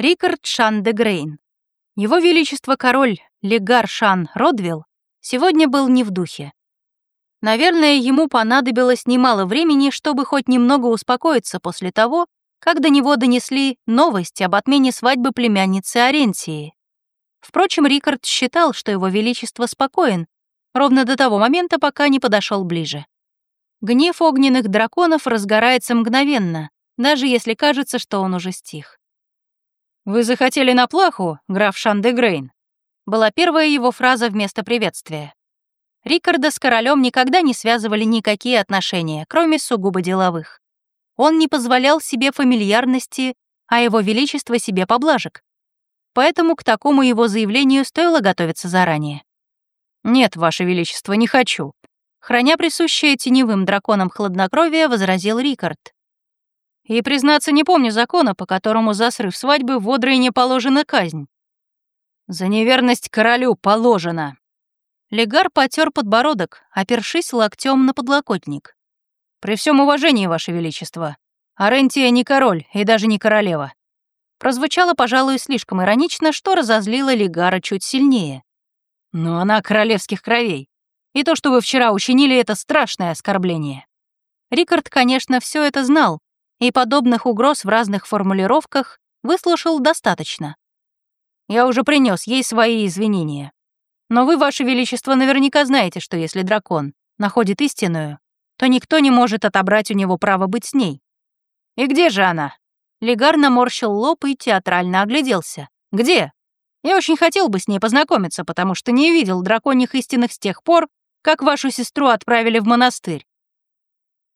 Рикард Шан де Грейн. Его Величество король Легар Шан Родвилл сегодня был не в духе. Наверное, ему понадобилось немало времени, чтобы хоть немного успокоиться после того, как до него донесли новость об отмене свадьбы племянницы Аренсии. Впрочем, Рикард считал, что его величество спокоен, ровно до того момента, пока не подошел ближе. Гнев огненных драконов разгорается мгновенно, даже если кажется, что он уже стих. «Вы захотели на плаху, граф Шандегрейн?» была первая его фраза вместо приветствия. Рикарда с королем никогда не связывали никакие отношения, кроме сугубо деловых. Он не позволял себе фамильярности, а его величество себе поблажек. Поэтому к такому его заявлению стоило готовиться заранее. «Нет, ваше величество, не хочу», храня присущее теневым драконам хладнокровие, возразил Рикард. И, признаться, не помню закона, по которому за срыв свадьбы в Одрейне положена казнь. За неверность королю положено. Легар потер подбородок, опершись локтем на подлокотник. При всем уважении, Ваше Величество, Арентия не король и даже не королева. Прозвучало, пожалуй, слишком иронично, что разозлило Легара чуть сильнее. Но она королевских кровей. И то, что вы вчера учинили, это страшное оскорбление. Рикард, конечно, все это знал, и подобных угроз в разных формулировках выслушал достаточно. Я уже принес ей свои извинения. Но вы, Ваше Величество, наверняка знаете, что если дракон находит истинную, то никто не может отобрать у него право быть с ней. И где же она? Легар наморщил лоб и театрально огляделся. Где? Я очень хотел бы с ней познакомиться, потому что не видел драконьих истинных с тех пор, как вашу сестру отправили в монастырь.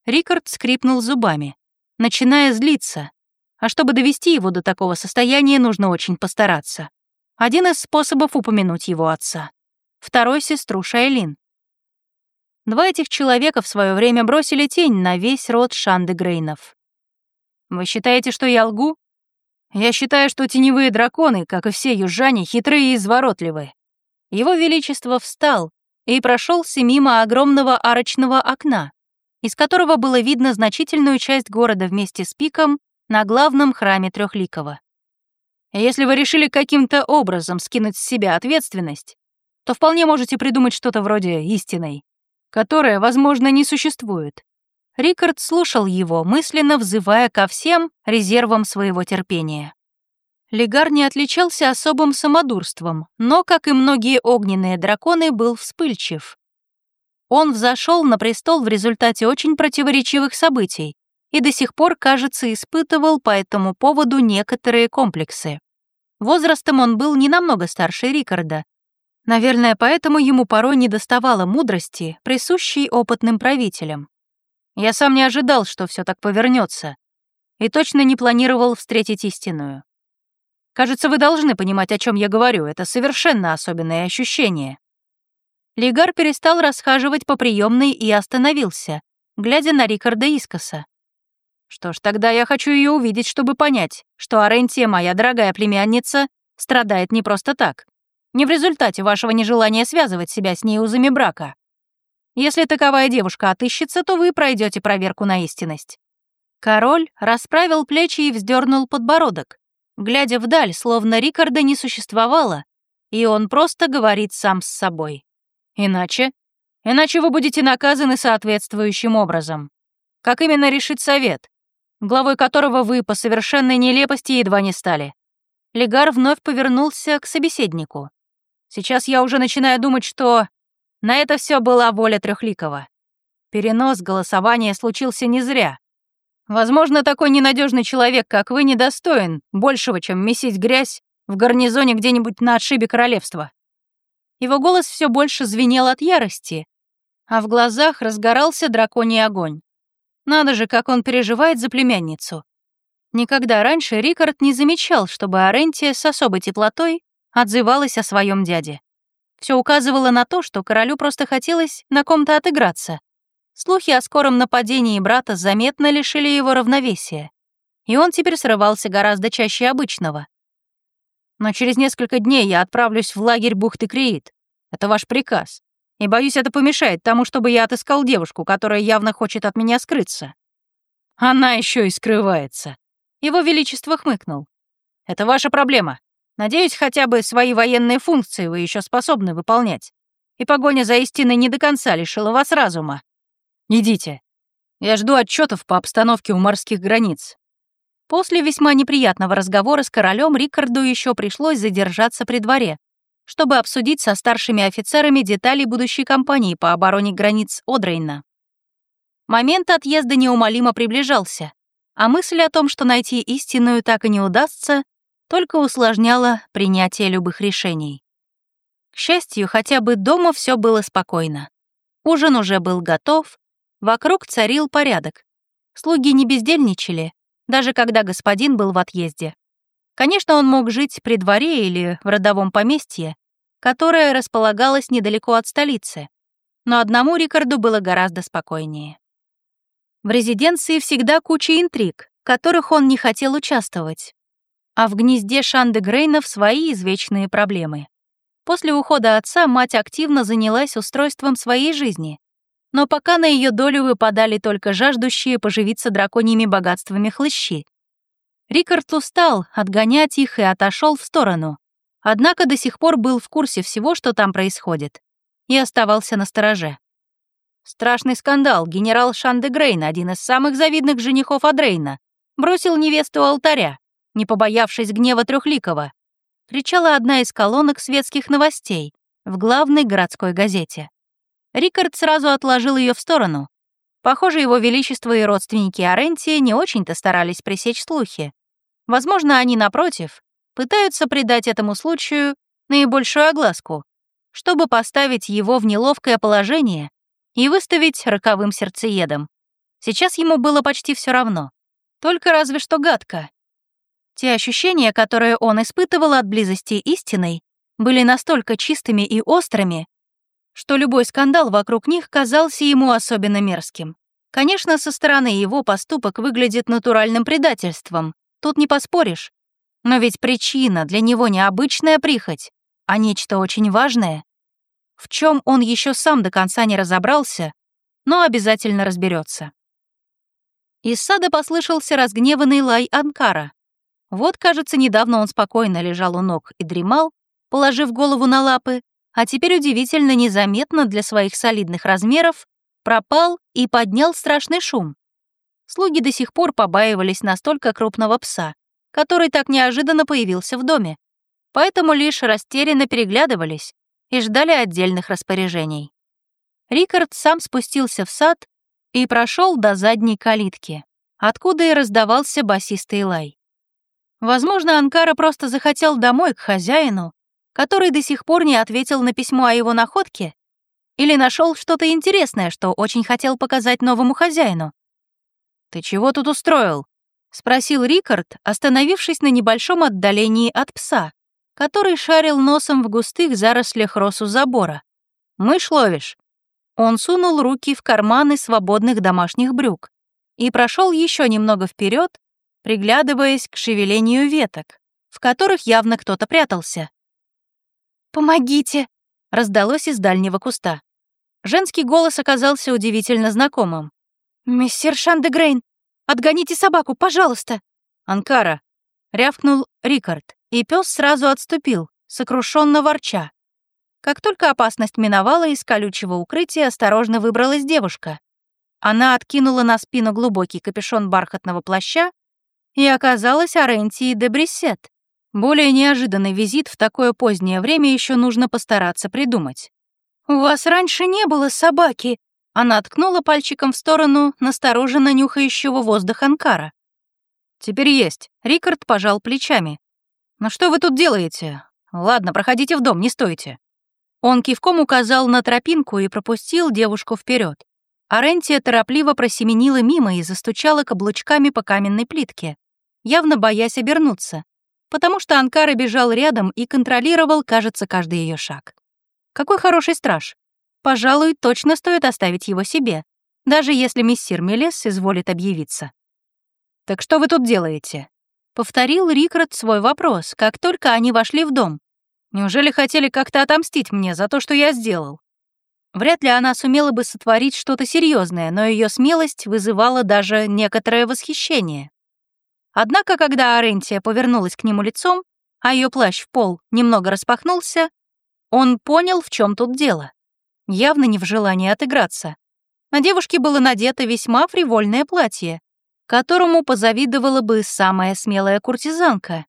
Рикард скрипнул зубами начиная злиться. А чтобы довести его до такого состояния, нужно очень постараться. Один из способов упомянуть его отца. Второй — сестру Шайлин. Два этих человека в свое время бросили тень на весь род Шанды Грейнов. Вы считаете, что я лгу? Я считаю, что теневые драконы, как и все южане, хитрые и изворотливые. Его Величество встал и прошелся мимо огромного арочного окна, из которого было видно значительную часть города вместе с пиком на главном храме Трехликова. Если вы решили каким-то образом скинуть с себя ответственность, то вполне можете придумать что-то вроде истиной, которая, возможно, не существует. Рикард слушал его, мысленно взывая ко всем резервам своего терпения. Легар не отличался особым самодурством, но, как и многие огненные драконы, был вспыльчив. Он взошел на престол в результате очень противоречивых событий и до сих пор, кажется, испытывал по этому поводу некоторые комплексы. Возрастом он был не намного старше Рикарда. Наверное, поэтому ему порой не доставало мудрости, присущей опытным правителям. Я сам не ожидал, что все так повернется, и точно не планировал встретить истинную. Кажется, вы должны понимать, о чем я говорю, это совершенно особенное ощущение. Лигар перестал расхаживать по приемной и остановился, глядя на Рикарда искоса. Что ж, тогда я хочу ее увидеть, чтобы понять, что Арентия, моя дорогая племянница, страдает не просто так, не в результате вашего нежелания связывать себя с ней узами брака. Если таковая девушка отыщется, то вы пройдете проверку на истинность. Король расправил плечи и вздернул подбородок, глядя вдаль, словно Рикарда не существовало, и он просто говорит сам с собой. Иначе? Иначе вы будете наказаны соответствующим образом. Как именно решит совет, главой которого вы по совершенной нелепости едва не стали. Легар вновь повернулся к собеседнику. Сейчас я уже начинаю думать, что на это все была воля Трехликова. Перенос голосования случился не зря. Возможно, такой ненадежный человек, как вы, недостоин большего, чем месить грязь в гарнизоне где-нибудь на отшибе королевства. Его голос все больше звенел от ярости, а в глазах разгорался драконий огонь. Надо же, как он переживает за племянницу. Никогда раньше Рикард не замечал, чтобы Арентия с особой теплотой отзывалась о своем дяде. Все указывало на то, что королю просто хотелось на ком-то отыграться. Слухи о скором нападении брата заметно лишили его равновесия, и он теперь срывался гораздо чаще обычного. Но через несколько дней я отправлюсь в лагерь бухты Криит. Это ваш приказ. И боюсь, это помешает тому, чтобы я отыскал девушку, которая явно хочет от меня скрыться. Она еще и скрывается. Его Величество хмыкнул. Это ваша проблема. Надеюсь, хотя бы свои военные функции вы еще способны выполнять. И погоня за истиной не до конца лишила вас разума. Идите. Я жду отчетов по обстановке у морских границ. После весьма неприятного разговора с королем Рикарду еще пришлось задержаться при дворе, чтобы обсудить со старшими офицерами детали будущей кампании по обороне границ Одрейна. Момент отъезда неумолимо приближался, а мысль о том, что найти истинную так и не удастся, только усложняла принятие любых решений. К счастью, хотя бы дома все было спокойно. Ужин уже был готов, вокруг царил порядок. Слуги не бездельничали, даже когда господин был в отъезде. Конечно, он мог жить при дворе или в родовом поместье, которое располагалось недалеко от столицы, но одному Рикарду было гораздо спокойнее. В резиденции всегда куча интриг, которых он не хотел участвовать. А в гнезде Шанды Грейнов свои извечные проблемы. После ухода отца мать активно занялась устройством своей жизни, но пока на ее долю выпадали только жаждущие поживиться драконьими богатствами хлыщи. Рикард устал отгонять их и отошел в сторону, однако до сих пор был в курсе всего, что там происходит, и оставался на стороже. Страшный скандал. Генерал Шандегрейн, один из самых завидных женихов Адрейна, бросил невесту у алтаря, не побоявшись гнева Трехликова. Кричала одна из колонок светских новостей в главной городской газете. Рикард сразу отложил ее в сторону. Похоже, его величество и родственники Арентии не очень-то старались пресечь слухи. Возможно, они, напротив, пытаются придать этому случаю наибольшую огласку, чтобы поставить его в неловкое положение и выставить роковым сердцеедом. Сейчас ему было почти все равно. Только разве что гадко. Те ощущения, которые он испытывал от близости истиной, были настолько чистыми и острыми, что любой скандал вокруг них казался ему особенно мерзким. Конечно, со стороны его поступок выглядит натуральным предательством, тут не поспоришь. Но ведь причина для него не обычная прихоть, а нечто очень важное в чем он еще сам до конца не разобрался, но обязательно разберется. Из сада послышался разгневанный лай Анкара. Вот, кажется, недавно он спокойно лежал у ног и дремал, положив голову на лапы, а теперь удивительно незаметно для своих солидных размеров пропал и поднял страшный шум. Слуги до сих пор побаивались настолько крупного пса, который так неожиданно появился в доме, поэтому лишь растерянно переглядывались, и ждали отдельных распоряжений. Рикард сам спустился в сад и прошел до задней калитки, откуда и раздавался басистый лай. Возможно, Анкара просто захотел домой к хозяину, который до сих пор не ответил на письмо о его находке, или нашел что-то интересное, что очень хотел показать новому хозяину. «Ты чего тут устроил?» — спросил Рикард, остановившись на небольшом отдалении от пса, который шарил носом в густых зарослях росу забора. «Мышь ловишь?» Он сунул руки в карманы свободных домашних брюк и прошел еще немного вперед, приглядываясь к шевелению веток, в которых явно кто-то прятался. «Помогите!» — раздалось из дальнего куста. Женский голос оказался удивительно знакомым. «Мессир Шандегрейн, отгоните собаку, пожалуйста!» «Анкара!» — рявкнул Рикард и пес сразу отступил, сокрушенно ворча. Как только опасность миновала, из колючего укрытия осторожно выбралась девушка. Она откинула на спину глубокий капюшон бархатного плаща и оказалась Арентией де Бриссет. Более неожиданный визит в такое позднее время еще нужно постараться придумать. «У вас раньше не было собаки!» Она ткнула пальчиком в сторону настороженно нюхающего воздух Анкара. «Теперь есть», — Рикард пожал плечами. «Ну что вы тут делаете? Ладно, проходите в дом, не стойте». Он кивком указал на тропинку и пропустил девушку вперед. Арентия торопливо просеменила мимо и застучала каблучками по каменной плитке, явно боясь обернуться, потому что Анкара бежал рядом и контролировал, кажется, каждый ее шаг. Какой хороший страж. Пожалуй, точно стоит оставить его себе, даже если миссир Мелес изволит объявиться. «Так что вы тут делаете?» Повторил Рикрот свой вопрос, как только они вошли в дом. Неужели хотели как-то отомстить мне за то, что я сделал? Вряд ли она сумела бы сотворить что-то серьезное, но ее смелость вызывала даже некоторое восхищение. Однако, когда Арентия повернулась к нему лицом, а ее плащ в пол немного распахнулся, он понял, в чем тут дело. Явно не в желании отыграться. На девушке было надето весьма фривольное платье, которому позавидовала бы самая смелая куртизанка.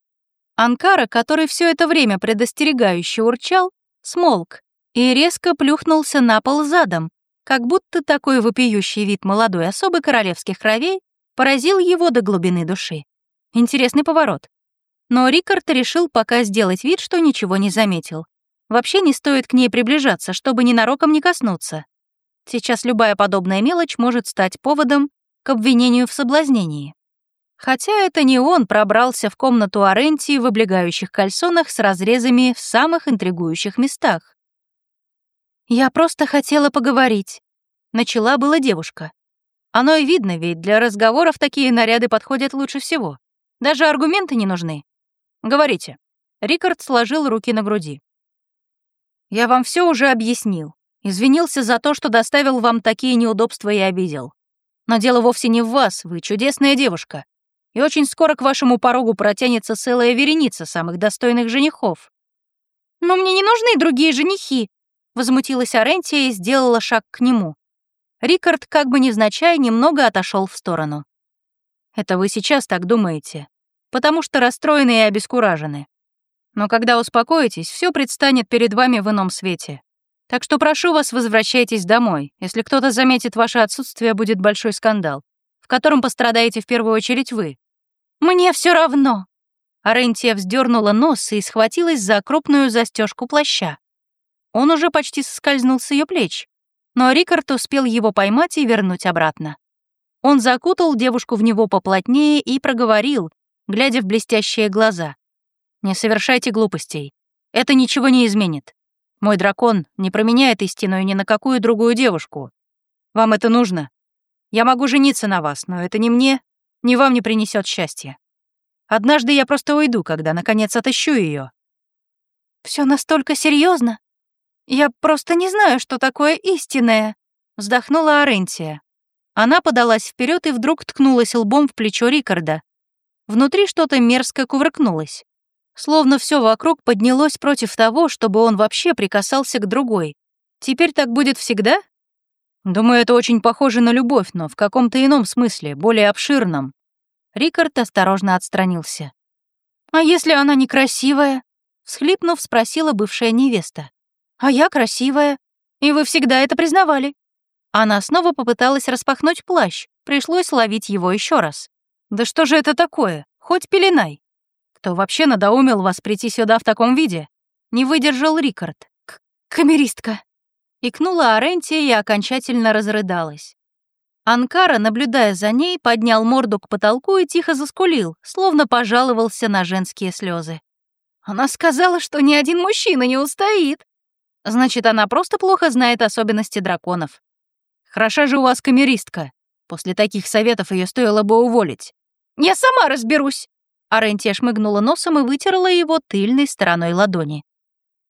Анкара, который все это время предостерегающе урчал, смолк и резко плюхнулся на пол задом, как будто такой вопиющий вид молодой особы королевских кровей поразил его до глубины души. Интересный поворот. Но Рикард решил пока сделать вид, что ничего не заметил. Вообще не стоит к ней приближаться, чтобы ненароком не коснуться. Сейчас любая подобная мелочь может стать поводом к обвинению в соблазнении. Хотя это не он пробрался в комнату Арентии в облегающих кальсонах с разрезами в самых интригующих местах. «Я просто хотела поговорить», — начала была девушка. Оно и видно, ведь для разговоров такие наряды подходят лучше всего. Даже аргументы не нужны. Говорите. Рикард сложил руки на груди. Я вам все уже объяснил. Извинился за то, что доставил вам такие неудобства и обидел. Но дело вовсе не в вас, вы чудесная девушка. И очень скоро к вашему порогу протянется целая вереница самых достойных женихов. Но мне не нужны другие женихи, возмутилась Арентия и сделала шаг к нему. Рикард, как бы невзначай, немного отошел в сторону. Это вы сейчас так думаете потому что расстроены и обескуражены. Но когда успокоитесь, все предстанет перед вами в ином свете. Так что прошу вас, возвращайтесь домой. Если кто-то заметит ваше отсутствие, будет большой скандал, в котором пострадаете в первую очередь вы. Мне все равно. Арентия вздернула нос и схватилась за крупную застежку плаща. Он уже почти соскользнул с ее плеч, но Рикард успел его поймать и вернуть обратно. Он закутал девушку в него поплотнее и проговорил, глядя в блестящие глаза. «Не совершайте глупостей. Это ничего не изменит. Мой дракон не променяет истинную ни на какую другую девушку. Вам это нужно? Я могу жениться на вас, но это ни мне, ни вам не принесет счастья. Однажды я просто уйду, когда, наконец, отыщу ее. Все настолько серьезно. Я просто не знаю, что такое истинное», — вздохнула Арентия. Она подалась вперед и вдруг ткнулась лбом в плечо Рикарда, Внутри что-то мерзко кувыркнулось. Словно все вокруг поднялось против того, чтобы он вообще прикасался к другой. Теперь так будет всегда? Думаю, это очень похоже на любовь, но в каком-то ином смысле, более обширном. Рикард осторожно отстранился. «А если она некрасивая?» Всхлипнув, спросила бывшая невеста. «А я красивая, и вы всегда это признавали». Она снова попыталась распахнуть плащ, пришлось ловить его еще раз. Да что же это такое? Хоть пеленай. Кто вообще надоумил вас прийти сюда в таком виде? Не выдержал Рикард. К камеристка. Икнула Арентия и окончательно разрыдалась. Анкара, наблюдая за ней, поднял морду к потолку и тихо заскулил, словно пожаловался на женские слезы. Она сказала, что ни один мужчина не устоит. Значит, она просто плохо знает особенности драконов. Хороша же у вас камеристка. После таких советов ее стоило бы уволить. «Я сама разберусь!» Арентия шмыгнула носом и вытерла его тыльной стороной ладони.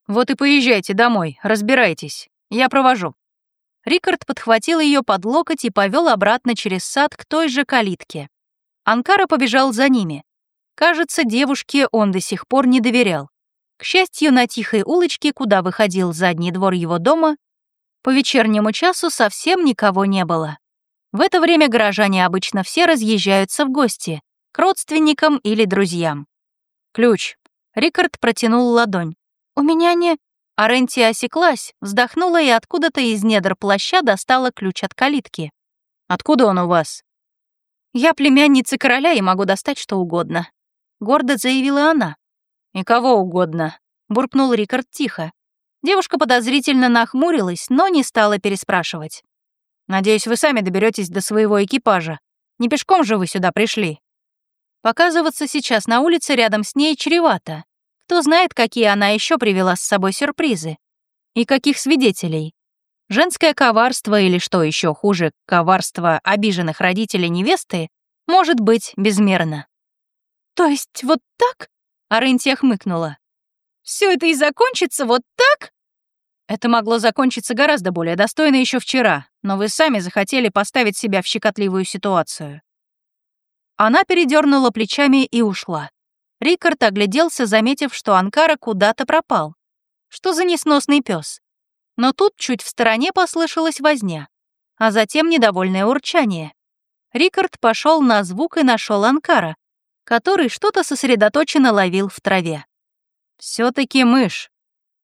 «Вот и поезжайте домой, разбирайтесь. Я провожу». Рикард подхватил ее под локоть и повел обратно через сад к той же калитке. Анкара побежал за ними. Кажется, девушке он до сих пор не доверял. К счастью, на тихой улочке, куда выходил задний двор его дома, по вечернему часу совсем никого не было. В это время горожане обычно все разъезжаются в гости, к родственникам или друзьям. «Ключ». Рикард протянул ладонь. «У меня не...» Арентия осеклась, вздохнула и откуда-то из недр плаща достала ключ от калитки. «Откуда он у вас?» «Я племянница короля и могу достать что угодно», — гордо заявила она. «И кого угодно», — буркнул Рикард тихо. Девушка подозрительно нахмурилась, но не стала переспрашивать. Надеюсь, вы сами доберетесь до своего экипажа. Не пешком же вы сюда пришли. Показываться сейчас на улице рядом с ней чревато. Кто знает, какие она еще привела с собой сюрпризы. И каких свидетелей. Женское коварство или, что еще хуже, коварство обиженных родителей невесты может быть безмерно. «То есть вот так?» — Арентия хмыкнула. «Все это и закончится вот так?» Это могло закончиться гораздо более достойно еще вчера, но вы сами захотели поставить себя в щекотливую ситуацию. Она передернула плечами и ушла. Рикард огляделся, заметив, что Анкара куда-то пропал. Что за несносный пес? Но тут чуть в стороне послышалась возня, а затем недовольное урчание. Рикард пошел на звук и нашел Анкара, который что-то сосредоточенно ловил в траве. Все-таки мышь.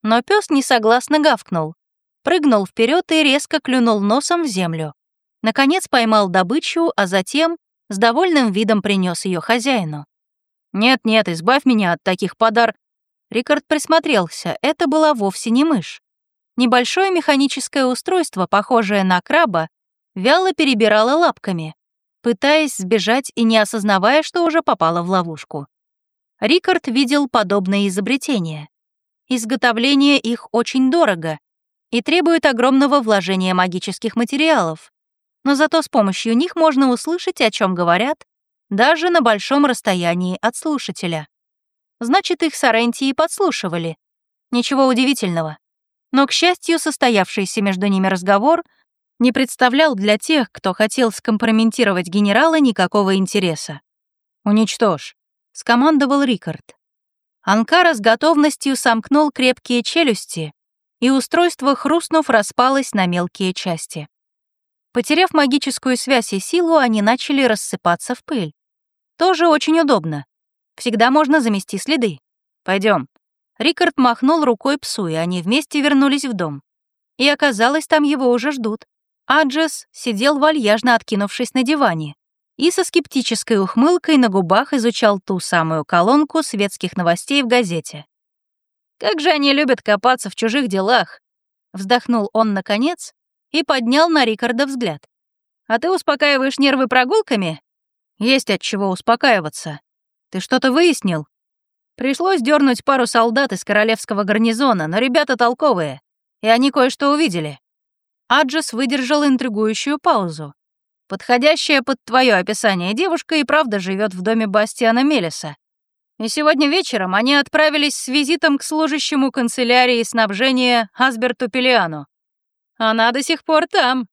Но пес несогласно гавкнул, прыгнул вперед и резко клюнул носом в землю. Наконец поймал добычу, а затем с довольным видом принес ее хозяину. «Нет-нет, избавь меня от таких подар...» Рикард присмотрелся, это была вовсе не мышь. Небольшое механическое устройство, похожее на краба, вяло перебирало лапками, пытаясь сбежать и не осознавая, что уже попало в ловушку. Рикард видел подобные изобретения. Изготовление их очень дорого и требует огромного вложения магических материалов, но зато с помощью них можно услышать, о чем говорят, даже на большом расстоянии от слушателя. Значит, их Сорентии подслушивали. Ничего удивительного. Но, к счастью, состоявшийся между ними разговор не представлял для тех, кто хотел скомпрометировать генерала, никакого интереса. «Уничтожь», — скомандовал Рикард. Анкара с готовностью сомкнул крепкие челюсти, и устройство, хрустнув, распалось на мелкие части. Потеряв магическую связь и силу, они начали рассыпаться в пыль. Тоже очень удобно. Всегда можно замести следы. Пойдем. Рикард махнул рукой псу, и они вместе вернулись в дом. И оказалось, там его уже ждут. Аджес сидел вальяжно откинувшись на диване и со скептической ухмылкой на губах изучал ту самую колонку светских новостей в газете. «Как же они любят копаться в чужих делах!» Вздохнул он наконец и поднял на Рикарда взгляд. «А ты успокаиваешь нервы прогулками?» «Есть от чего успокаиваться. Ты что-то выяснил?» Пришлось дернуть пару солдат из королевского гарнизона, но ребята толковые, и они кое-что увидели. Аджес выдержал интригующую паузу. Подходящая под твое описание девушка и правда живет в доме Бастиана Мелиса. И сегодня вечером они отправились с визитом к служащему канцелярии снабжения Асберту Пелиану. Она до сих пор там.